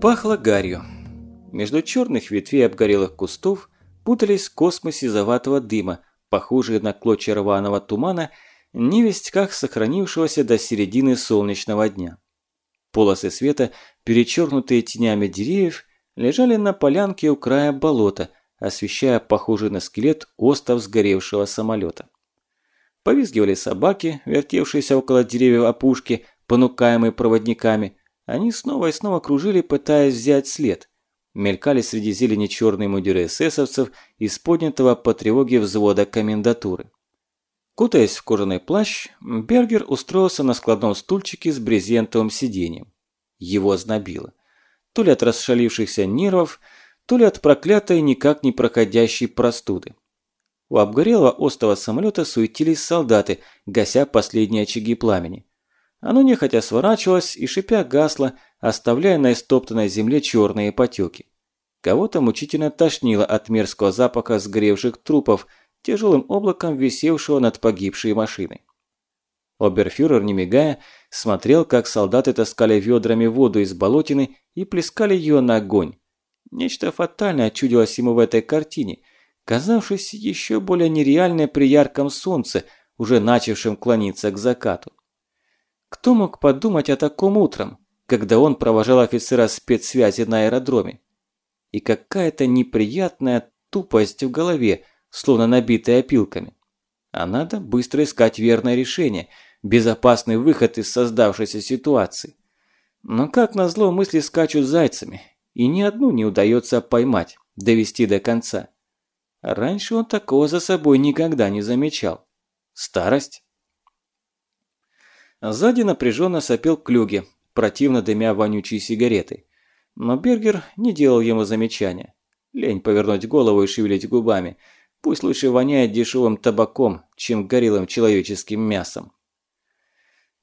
Пахло гарью. Между черных ветвей обгорелых кустов путались космы сизоватого дыма, похожие на клочья рваного тумана, невесть как сохранившегося до середины солнечного дня. Полосы света, перечеркнутые тенями деревьев, лежали на полянке у края болота, освещая похожий на скелет остов сгоревшего самолета. Повизгивали собаки, вертевшиеся около деревьев опушки, понукаемые проводниками. Они снова и снова кружили, пытаясь взять след. Мелькали среди зелени черные мундиры эсэсовцев из поднятого по тревоге взвода комендатуры. Кутаясь в кожаный плащ, Бергер устроился на складном стульчике с брезентовым сиденьем. Его знобило. То ли от расшалившихся нервов, то ли от проклятой никак не проходящей простуды. У обгорелого остого самолета суетились солдаты, гася последние очаги пламени. Оно нехотя сворачивалось и шипя гасло, оставляя на истоптанной земле черные потеки. Кого-то мучительно тошнило от мерзкого запаха сгоревших трупов, тяжелым облаком висевшего над погибшей машиной. Оберфюрер, не мигая, смотрел, как солдаты таскали ведрами воду из болотины и плескали ее на огонь. Нечто фатальное чудилось ему в этой картине – казавшийся еще более нереальной при ярком солнце, уже начавшем клониться к закату. Кто мог подумать о таком утром, когда он провожал офицера спецсвязи на аэродроме? И какая-то неприятная тупость в голове, словно набитая опилками. А надо быстро искать верное решение, безопасный выход из создавшейся ситуации. Но как назло мысли скачут зайцами, и ни одну не удается поймать, довести до конца. Раньше он такого за собой никогда не замечал. Старость? Сзади напряженно сопел Клюге, противно дымя вонючей сигаретой. Но Бергер не делал ему замечания. Лень повернуть голову и шевелить губами. Пусть лучше воняет дешевым табаком, чем горелым человеческим мясом.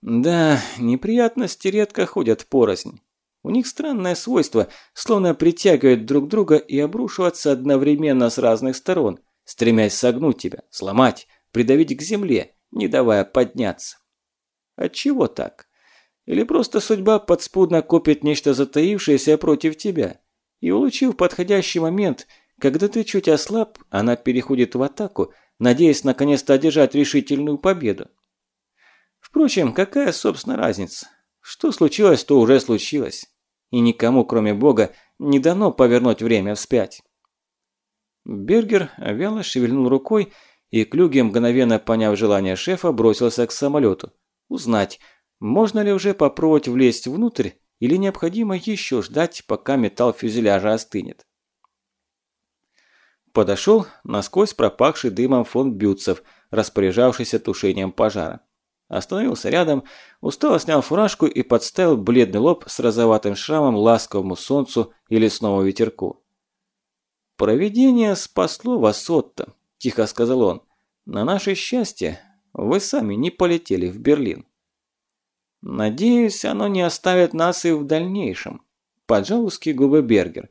Да, неприятности редко ходят порознь. У них странное свойство, словно притягивать друг друга и обрушиваться одновременно с разных сторон, стремясь согнуть тебя, сломать, придавить к земле, не давая подняться. Отчего так? Или просто судьба подспудно копит нечто затаившееся против тебя, и, улучив подходящий момент, когда ты чуть ослаб, она переходит в атаку, надеясь наконец-то одержать решительную победу. Впрочем, какая, собственно, разница? Что случилось, то уже случилось и никому, кроме Бога, не дано повернуть время вспять. Бергер вяло шевельнул рукой, и Клюге, мгновенно поняв желание шефа, бросился к самолету. Узнать, можно ли уже попробовать влезть внутрь, или необходимо еще ждать, пока металл фюзеляжа остынет. Подошел насквозь пропахший дымом фон Бютцев, распоряжавшийся тушением пожара. Остановился рядом, устало снял фуражку и подставил бледный лоб с розоватым шрамом ласковому солнцу и лесному ветерку. «Провидение спасло вас, Отто», – тихо сказал он. «На наше счастье вы сами не полетели в Берлин». «Надеюсь, оно не оставит нас и в дальнейшем», – поджал узкие губы Бергер.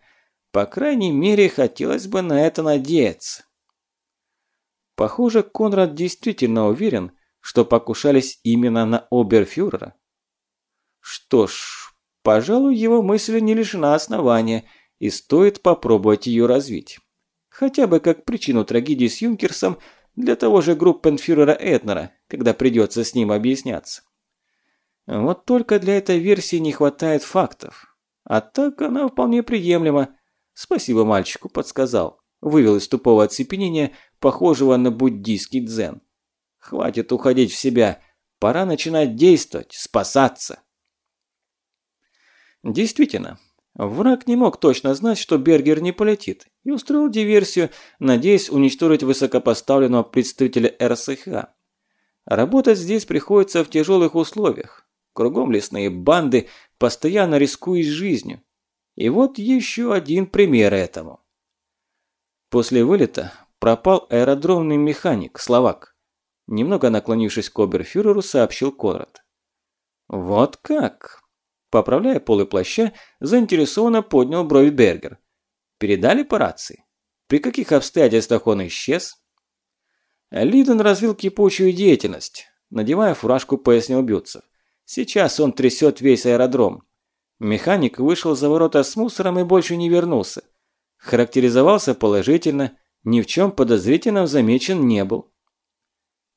«По крайней мере, хотелось бы на это надеяться». Похоже, Конрад действительно уверен, что покушались именно на оберфюрера? Что ж, пожалуй, его мысль не лишена основания, и стоит попробовать ее развить. Хотя бы как причину трагедии с Юнкерсом для того же группенфюрера Этнера, когда придется с ним объясняться. Вот только для этой версии не хватает фактов. А так она вполне приемлема. Спасибо мальчику, подсказал. Вывел из тупого оцепенения, похожего на буддийский дзен. Хватит уходить в себя. Пора начинать действовать, спасаться. Действительно, враг не мог точно знать, что Бергер не полетит, и устроил диверсию, надеясь уничтожить высокопоставленного представителя РСХ. Работать здесь приходится в тяжелых условиях. Кругом лесные банды, постоянно рискуя жизнью. И вот еще один пример этому. После вылета пропал аэродромный механик, словак. Немного наклонившись к оберфюреру, сообщил Конрад. «Вот как?» Поправляя полы плаща, заинтересованно поднял брови Бергер. «Передали по рации? При каких обстоятельствах он исчез?» Лидон развил кипучую деятельность. Надевая фуражку, пояснил Бютцев. «Сейчас он трясет весь аэродром. Механик вышел за ворота с мусором и больше не вернулся. Характеризовался положительно, ни в чем подозрительном замечен не был.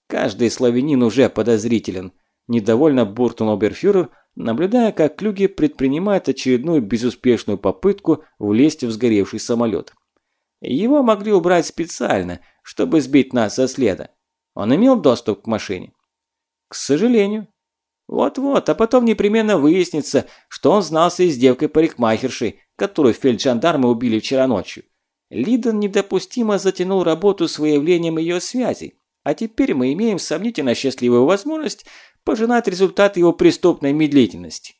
Каждый славянин уже подозрителен, недовольно буркнул оберфюрер, наблюдая, как Клюги предпринимает очередную безуспешную попытку влезть в сгоревший самолет. Его могли убрать специально, чтобы сбить нас со следа. Он имел доступ к машине? К сожалению. Вот-вот, а потом непременно выяснится, что он знался и с девкой-парикмахершей, которую фельджандармы убили вчера ночью. Лидон недопустимо затянул работу с выявлением ее связей, а теперь мы имеем сомнительно счастливую возможность пожинать результат его преступной медлительности.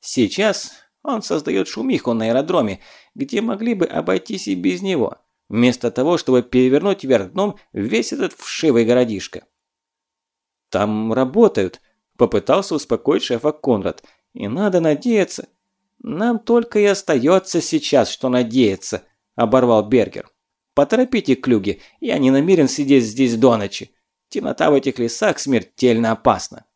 Сейчас он создает шумиху на аэродроме, где могли бы обойтись и без него, вместо того, чтобы перевернуть вверх дном весь этот вшивый городишко. Там работают, Попытался успокоить шефа Конрад. И надо надеяться. Нам только и остается сейчас, что надеяться, оборвал Бергер. Поторопите клюги, я не намерен сидеть здесь до ночи. Темнота в этих лесах смертельно опасна.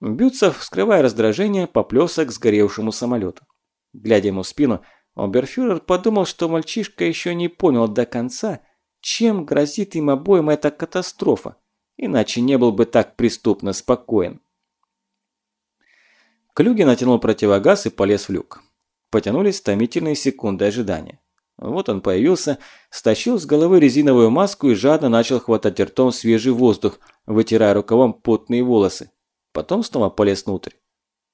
Бютцев, скрывая раздражение, поплелся к сгоревшему самолету. Глядя ему в спину, оберфюрер подумал, что мальчишка еще не понял до конца, чем грозит им обоим эта катастрофа иначе не был бы так преступно спокоен. Клюги натянул противогаз и полез в люк. Потянулись томительные секунды ожидания. Вот он появился, стащил с головы резиновую маску и жадно начал хватать ртом свежий воздух, вытирая рукавом потные волосы. Потом снова полез внутрь.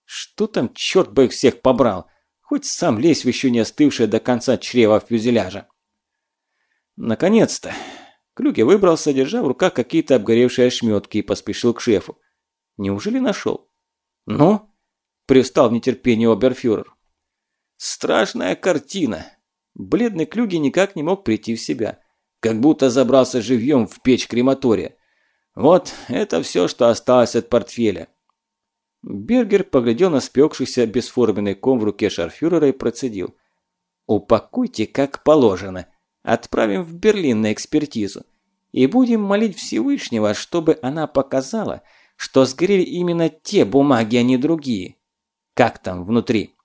Что там, черт бы их всех побрал! Хоть сам лезь в еще не остывшее до конца чрева фюзеляжа. Наконец-то! Клюки выбрался, держа в руках какие-то обгоревшие ошметки и поспешил к шефу. Неужели нашел? Ну? Привстал в нетерпении оберфюрер. Страшная картина. Бледный Клюги никак не мог прийти в себя. Как будто забрался живьем в печь крематория. Вот это все, что осталось от портфеля. Бергер поглядел на спекшийся бесформенный ком в руке шарфюрера и процедил. «Упакуйте как положено. Отправим в Берлин на экспертизу. И будем молить Всевышнего, чтобы она показала, что сгорели именно те бумаги, а не другие. Как там внутри?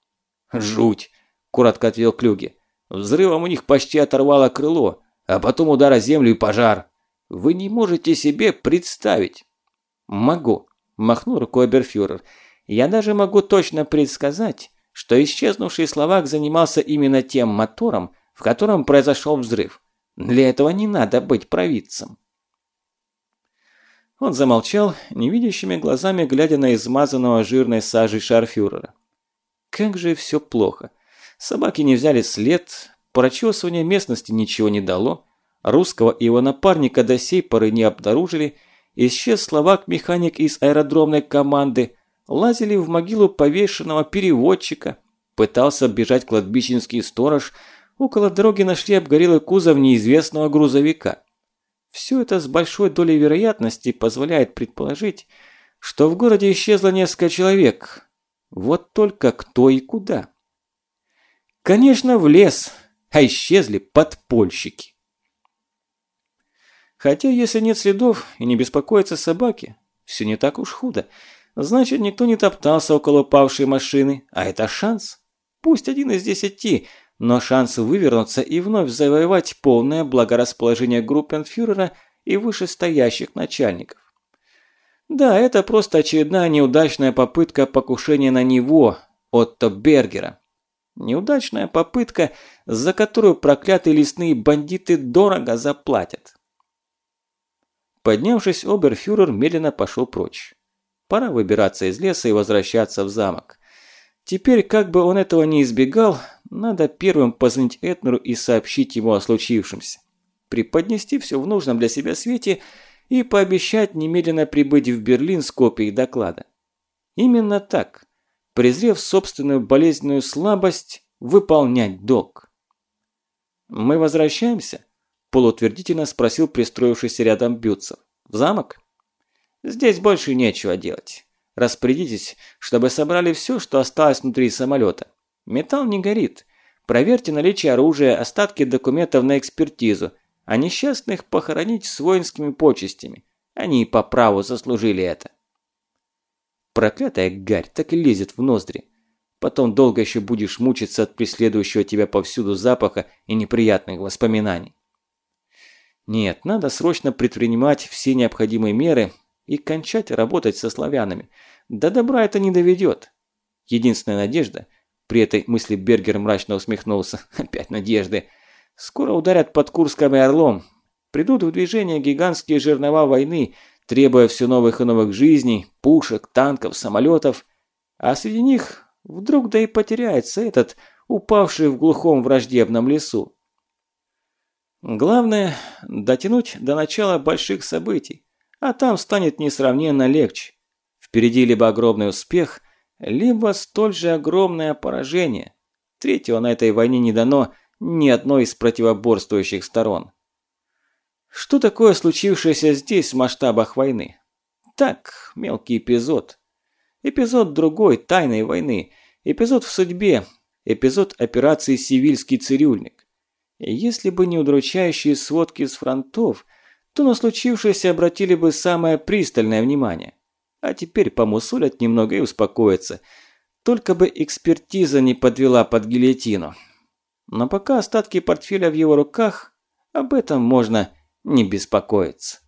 Жуть, коротко ответил Клюге. Взрывом у них почти оторвало крыло, а потом удар о землю и пожар. Вы не можете себе представить. Могу, махнул рукой Берфюрер. Я даже могу точно предсказать, что исчезнувший словак занимался именно тем мотором, в котором произошел взрыв. Для этого не надо быть провидцем. Он замолчал, невидящими глазами глядя на измазанного жирной сажей шарфюрера. Как же все плохо. Собаки не взяли след, прочесывание местности ничего не дало, русского и его напарника до сей поры не обнаружили, исчез словак-механик из аэродромной команды, лазили в могилу повешенного переводчика, пытался бежать кладбищенский сторож – около дороги нашли обгорелый кузов неизвестного грузовика. Все это с большой долей вероятности позволяет предположить, что в городе исчезло несколько человек. Вот только кто и куда. Конечно, в лес, а исчезли подпольщики. Хотя, если нет следов и не беспокоятся собаки, все не так уж худо. Значит, никто не топтался около павшей машины, а это шанс. Пусть один из десяти – но шанс вывернуться и вновь завоевать полное благорасположение группенфюрера и вышестоящих начальников. Да, это просто очередная неудачная попытка покушения на него, Отто Бергера. Неудачная попытка, за которую проклятые лесные бандиты дорого заплатят. Поднявшись, оберфюрер медленно пошел прочь. Пора выбираться из леса и возвращаться в замок. Теперь, как бы он этого не избегал, надо первым позвонить Этнеру и сообщить ему о случившемся. Преподнести все в нужном для себя свете и пообещать немедленно прибыть в Берлин с копией доклада. Именно так, презрев собственную болезненную слабость, выполнять долг. «Мы возвращаемся?» – полутвердительно спросил пристроившийся рядом Бютцев. «В замок?» «Здесь больше нечего делать. Распорядитесь, чтобы собрали все, что осталось внутри самолета. Металл не горит. Проверьте наличие оружия, остатки документов на экспертизу, а несчастных похоронить с воинскими почестями. Они по праву заслужили это. Проклятая гарь так и лезет в ноздри. Потом долго еще будешь мучиться от преследующего тебя повсюду запаха и неприятных воспоминаний. Нет, надо срочно предпринимать все необходимые меры и кончать работать со славянами. До добра это не доведет. Единственная надежда, при этой мысли Бергер мрачно усмехнулся, опять надежды, скоро ударят под Курском и Орлом. Придут в движение гигантские жернова войны, требуя все новых и новых жизней, пушек, танков, самолетов. А среди них Вдруг да и потеряется этот, упавший в глухом враждебном лесу. Главное – дотянуть до начала больших событий, а там станет несравненно легче. Впереди либо огромный успех, либо столь же огромное поражение. Третьего на этой войне не дано ни одной из противоборствующих сторон. Что такое случившееся здесь в масштабах войны? Так, мелкий эпизод – Эпизод другой, тайной войны. Эпизод в судьбе. Эпизод операции «Сивильский цирюльник». Если бы не удручающие сводки с фронтов, то на случившееся обратили бы самое пристальное внимание. А теперь помусолят немного и успокоятся. Только бы экспертиза не подвела под гильотину. Но пока остатки портфеля в его руках, об этом можно не беспокоиться.